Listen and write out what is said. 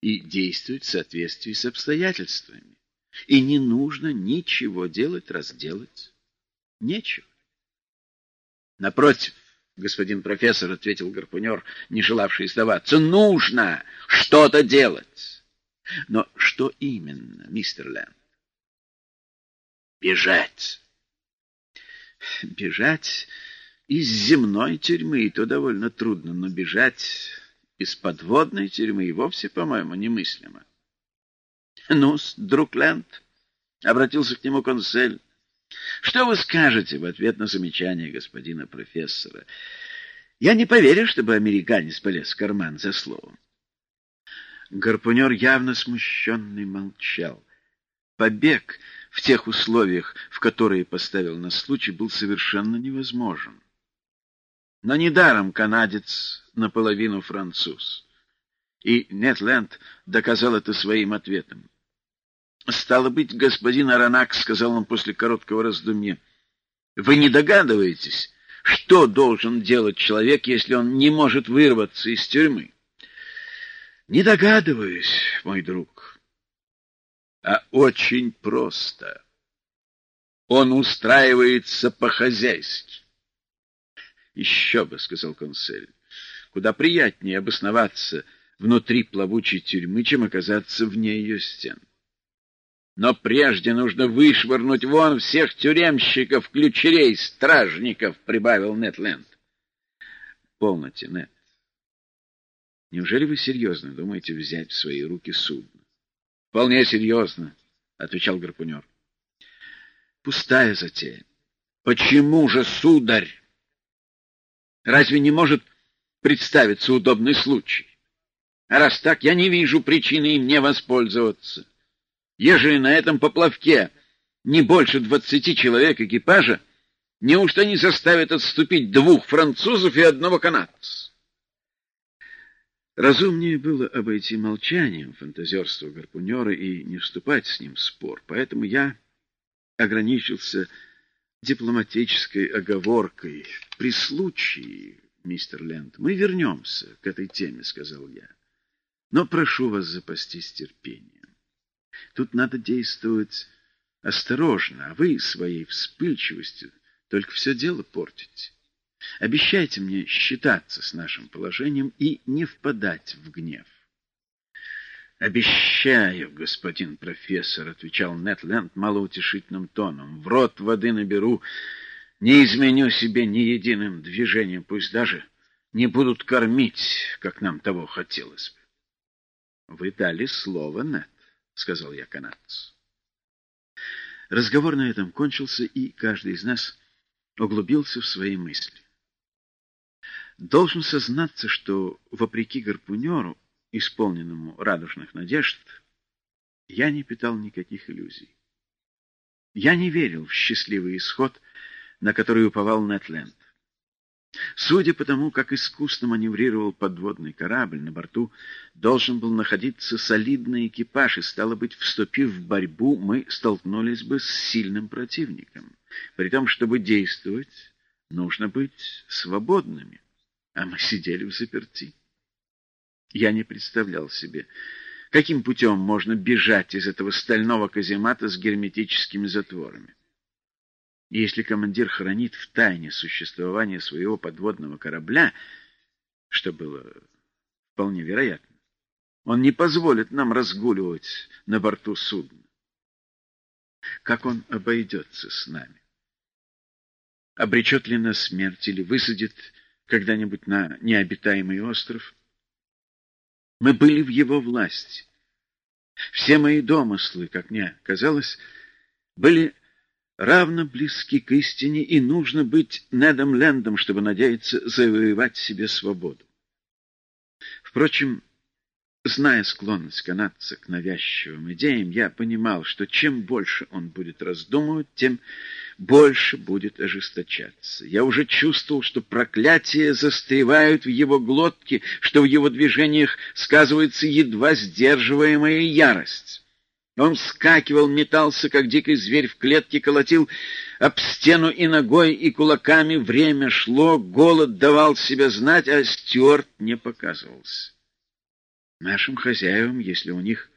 и действовать в соответствии с обстоятельствами. И не нужно ничего делать, разделать. Нечего. Напротив, господин профессор, — ответил гарпунер, не желавший сдаваться, — нужно что-то делать. Но что именно, мистер Лэнд? Бежать. Бежать из земной тюрьмы, и то довольно трудно, но бежать из подводной тюрьмы и вовсе, по-моему, немыслимо. — Ну, друг Лэнд, — обратился к нему консель, — что вы скажете в ответ на замечание господина профессора? Я не поверю, чтобы американец полез в карман за словом. Гарпунер, явно смущенный, молчал. Побег в тех условиях, в которые поставил на случай, был совершенно невозможен. Но недаром канадец наполовину француз. И Нетленд доказал это своим ответом. «Стало быть, господин Аронак, — сказал он после короткого раздумья, — вы не догадываетесь, что должен делать человек, если он не может вырваться из тюрьмы?» «Не догадываюсь, мой друг, а очень просто. Он устраивается по-хозяйски. Еще бы, — сказал консель, — куда приятнее обосноваться внутри плавучей тюрьмы, чем оказаться вне ее стен. Но прежде нужно вышвырнуть вон всех тюремщиков, ключерей, стражников, — прибавил Нетленд. Полноте, Нет. Неужели вы серьезно думаете взять в свои руки судно? — Вполне серьезно, — отвечал гарпунер. — Пустая затея. — Почему же, сударь? Разве не может представиться удобный случай? А раз так, я не вижу причины им не воспользоваться. Ежели на этом поплавке не больше двадцати человек экипажа, неужто не заставят отступить двух французов и одного канадца? Разумнее было обойти молчанием фантазерство гарпунера и не вступать с ним в спор, поэтому я ограничился дипломатической оговоркой. При случае, мистер Лэнд, мы вернемся к этой теме, — сказал я. Но прошу вас запастись терпением. Тут надо действовать осторожно, а вы своей вспыльчивостью только все дело портите. Обещайте мне считаться с нашим положением и не впадать в гнев. — Обещаю, господин профессор, — отвечал Нетленд малоутешительным тоном. — В рот воды наберу, не изменю себе ни единым движением, пусть даже не будут кормить, как нам того хотелось бы. — Вы дали слово, Нет, — сказал я канадцу. Разговор на этом кончился, и каждый из нас углубился в свои мысли. Должен сознаться, что, вопреки гарпунеру, исполненному радужных надежд, я не питал никаких иллюзий. Я не верил в счастливый исход, на который уповал Нетленд. Судя по тому, как искусно маневрировал подводный корабль, на борту должен был находиться солидный экипаж, и, стало быть, вступив в борьбу, мы столкнулись бы с сильным противником. При том, чтобы действовать, нужно быть свободными, а мы сидели в заперти. Я не представлял себе, каким путем можно бежать из этого стального каземата с герметическими затворами. И если командир хранит в тайне существование своего подводного корабля, что было вполне вероятно, он не позволит нам разгуливать на борту судна. Как он обойдется с нами? Обречет ли на смерть или высадит когда-нибудь на необитаемый остров? Мы были в его власти. Все мои домыслы, как мне казалось, были равно близки к истине, и нужно быть Недом Лендом, чтобы надеяться завоевать себе свободу. Впрочем, зная склонность канадца к навязчивым идеям, я понимал, что чем больше он будет раздумывать, тем больше будет ожесточаться. Я уже чувствовал, что проклятия застревают в его глотке, что в его движениях сказывается едва сдерживаемая ярость. Он вскакивал, метался, как дикий зверь в клетке, колотил об стену и ногой, и кулаками. Время шло, голод давал себя знать, а Стюарт не показывался. Нашим хозяевам, если у них